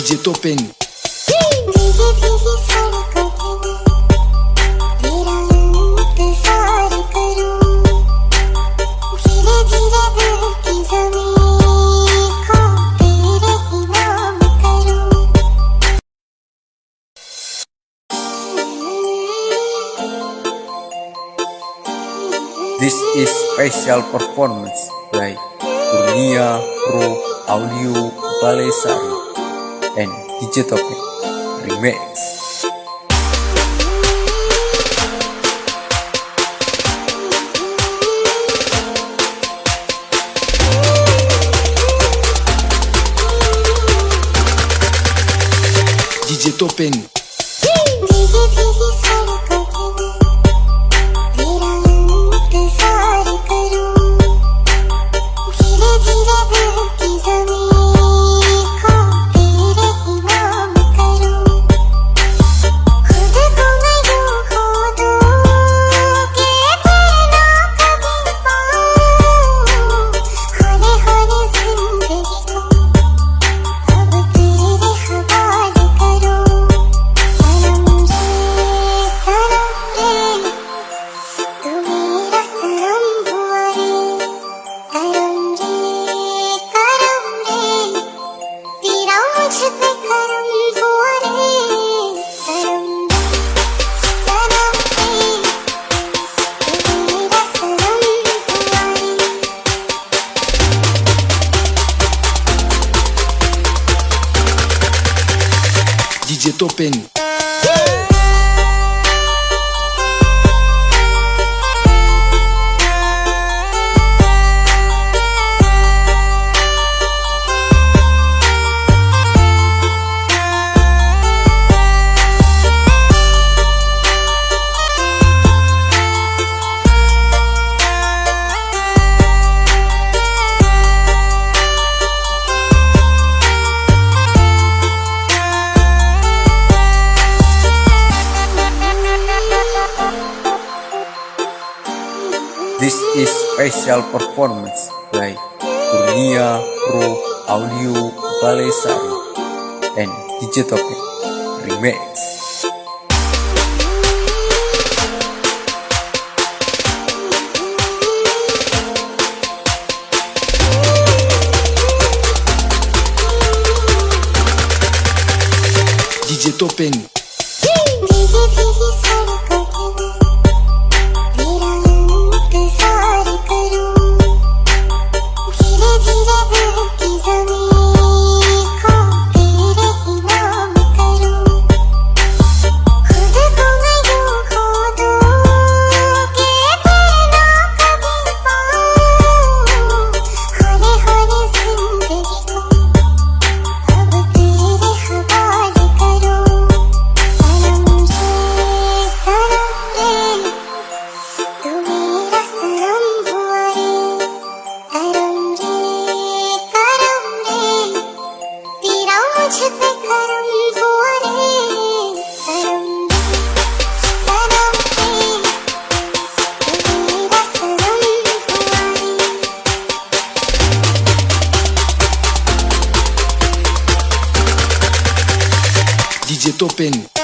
DJ This is special performance by Kurnia Pro Audio Balesari. and DJ Topic Remix. DJ Topen. DJ Topen. Hey! This is special performance by Kurnia Pro Audio Balesari and DJ Remix. DJ tell me Topeng.